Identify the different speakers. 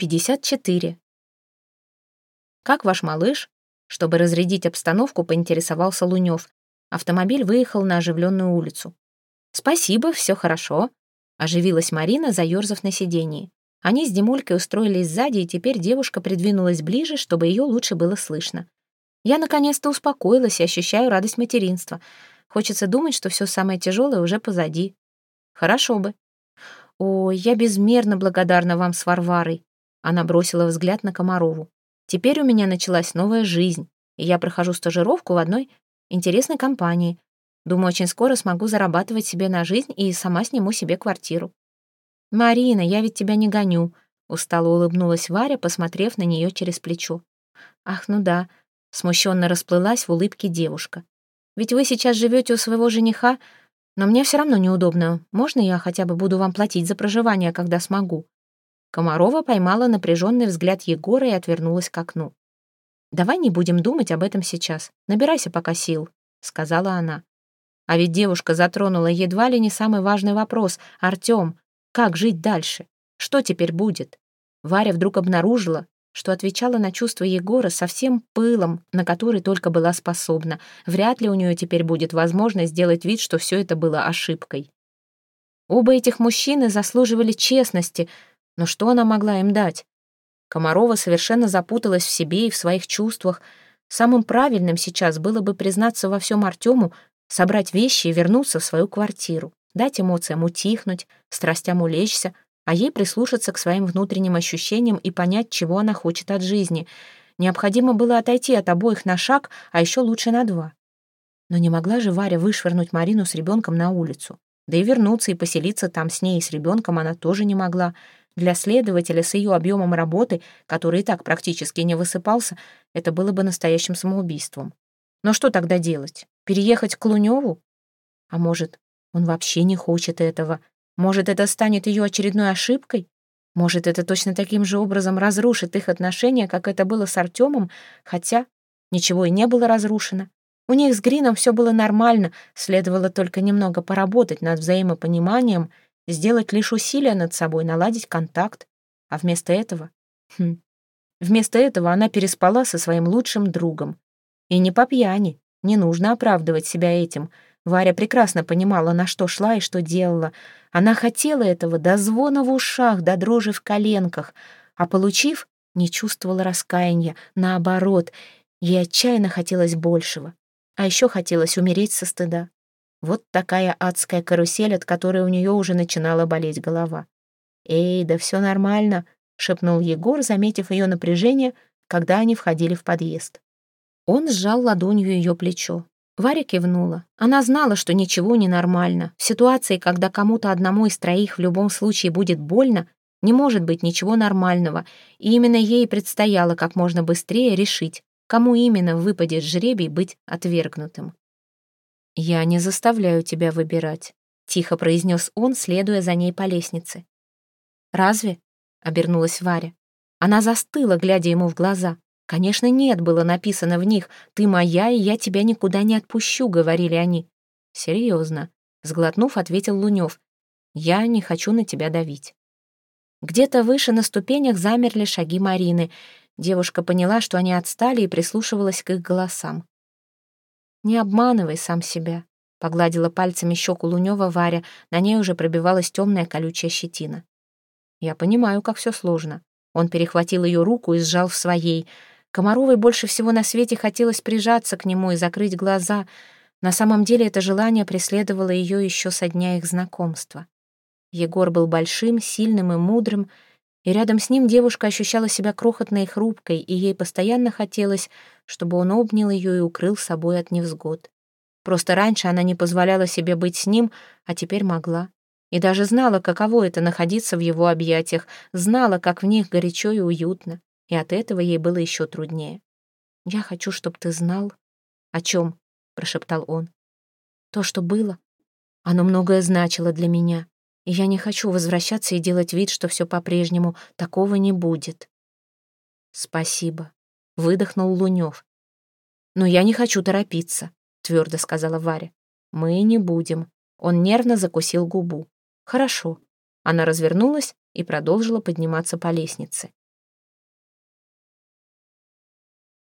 Speaker 1: 54. «Как ваш малыш?» Чтобы разрядить обстановку, поинтересовался Лунёв. Автомобиль выехал на оживленную улицу. «Спасибо, все хорошо», — оживилась Марина, заерзав на сиденье. Они с Димулькой устроились сзади, и теперь девушка придвинулась ближе, чтобы ее лучше было слышно. Я наконец-то успокоилась и ощущаю радость материнства. Хочется думать, что все самое тяжелое уже позади. Хорошо бы. Ой, я безмерно благодарна вам с Варварой. Она бросила взгляд на Комарову. «Теперь у меня началась новая жизнь, и я прохожу стажировку в одной интересной компании. Думаю, очень скоро смогу зарабатывать себе на жизнь и сама сниму себе квартиру». «Марина, я ведь тебя не гоню», — устало улыбнулась Варя, посмотрев на нее через плечо. «Ах, ну да», — смущенно расплылась в улыбке девушка. «Ведь вы сейчас живете у своего жениха, но мне все равно неудобно. Можно я хотя бы буду вам платить за проживание, когда смогу?» Комарова поймала напряженный взгляд Егора и отвернулась к окну. «Давай не будем думать об этом сейчас. Набирайся пока сил», — сказала она. А ведь девушка затронула едва ли не самый важный вопрос. «Артём, как жить дальше? Что теперь будет?» Варя вдруг обнаружила, что отвечала на чувства Егора со всем пылом, на который только была способна. Вряд ли у нее теперь будет возможность сделать вид, что все это было ошибкой. Оба этих мужчины заслуживали честности — но что она могла им дать? Комарова совершенно запуталась в себе и в своих чувствах. Самым правильным сейчас было бы признаться во всем Артему, собрать вещи и вернуться в свою квартиру, дать эмоциям утихнуть, страстям улечься, а ей прислушаться к своим внутренним ощущениям и понять, чего она хочет от жизни. Необходимо было отойти от обоих на шаг, а еще лучше на два. Но не могла же Варя вышвырнуть Марину с ребенком на улицу. Да и вернуться и поселиться там с ней и с ребенком она тоже не могла. Для следователя с ее объемом работы, который и так практически не высыпался, это было бы настоящим самоубийством. Но что тогда делать? Переехать к Луневу? А может, он вообще не хочет этого? Может, это станет ее очередной ошибкой? Может, это точно таким же образом разрушит их отношения, как это было с Артемом, хотя ничего и не было разрушено. У них с Грином все было нормально, следовало только немного поработать над взаимопониманием сделать лишь усилия над собой, наладить контакт. А вместо этого... Хм, вместо этого она переспала со своим лучшим другом. И не по пьяни, не нужно оправдывать себя этим. Варя прекрасно понимала, на что шла и что делала. Она хотела этого до звона в ушах, до дрожи в коленках, а получив, не чувствовала раскаяния. Наоборот, ей отчаянно хотелось большего. А еще хотелось умереть со стыда. Вот такая адская карусель, от которой у нее уже начинала болеть голова. «Эй, да все нормально», — шепнул Егор, заметив ее напряжение, когда они входили в подъезд. Он сжал ладонью ее плечо. Варя кивнула. Она знала, что ничего не нормально. В ситуации, когда кому-то одному из троих в любом случае будет больно, не может быть ничего нормального, и именно ей предстояло как можно быстрее решить, кому именно выпадет жребий быть отвергнутым. «Я не заставляю тебя выбирать», — тихо произнес он, следуя за ней по лестнице. «Разве?» — обернулась Варя. Она застыла, глядя ему в глаза. «Конечно, нет», — было написано в них. «Ты моя, и я тебя никуда не отпущу», — говорили они. «Серьезно», — сглотнув, ответил Лунев. «Я не хочу на тебя давить». Где-то выше на ступенях замерли шаги Марины. Девушка поняла, что они отстали, и прислушивалась к их голосам. «Не обманывай сам себя», — погладила пальцами щеку Лунева Варя, на ней уже пробивалась темная колючая щетина. «Я понимаю, как все сложно». Он перехватил ее руку и сжал в своей. Комаровой больше всего на свете хотелось прижаться к нему и закрыть глаза. На самом деле это желание преследовало ее еще со дня их знакомства. Егор был большим, сильным и мудрым, и рядом с ним девушка ощущала себя крохотной и хрупкой, и ей постоянно хотелось, чтобы он обнял ее и укрыл собой от невзгод. Просто раньше она не позволяла себе быть с ним, а теперь могла. И даже знала, каково это находиться в его объятиях, знала, как в них горячо и уютно, и от этого ей было еще труднее. «Я хочу, чтобы ты знал...» «О чем?» — прошептал он. «То, что было. Оно многое значило для меня и я не хочу возвращаться и делать вид, что все по-прежнему. Такого не будет. Спасибо, выдохнул Лунев. Но я не хочу торопиться, твердо сказала Варя. Мы не будем. Он нервно закусил губу. Хорошо. Она развернулась и продолжила подниматься по лестнице.